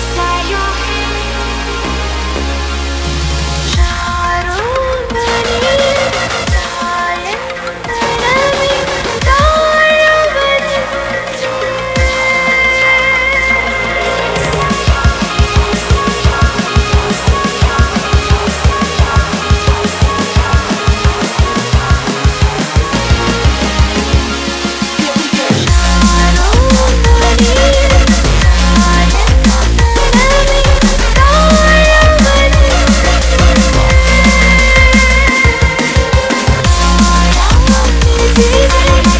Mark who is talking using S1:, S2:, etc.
S1: inside your Baby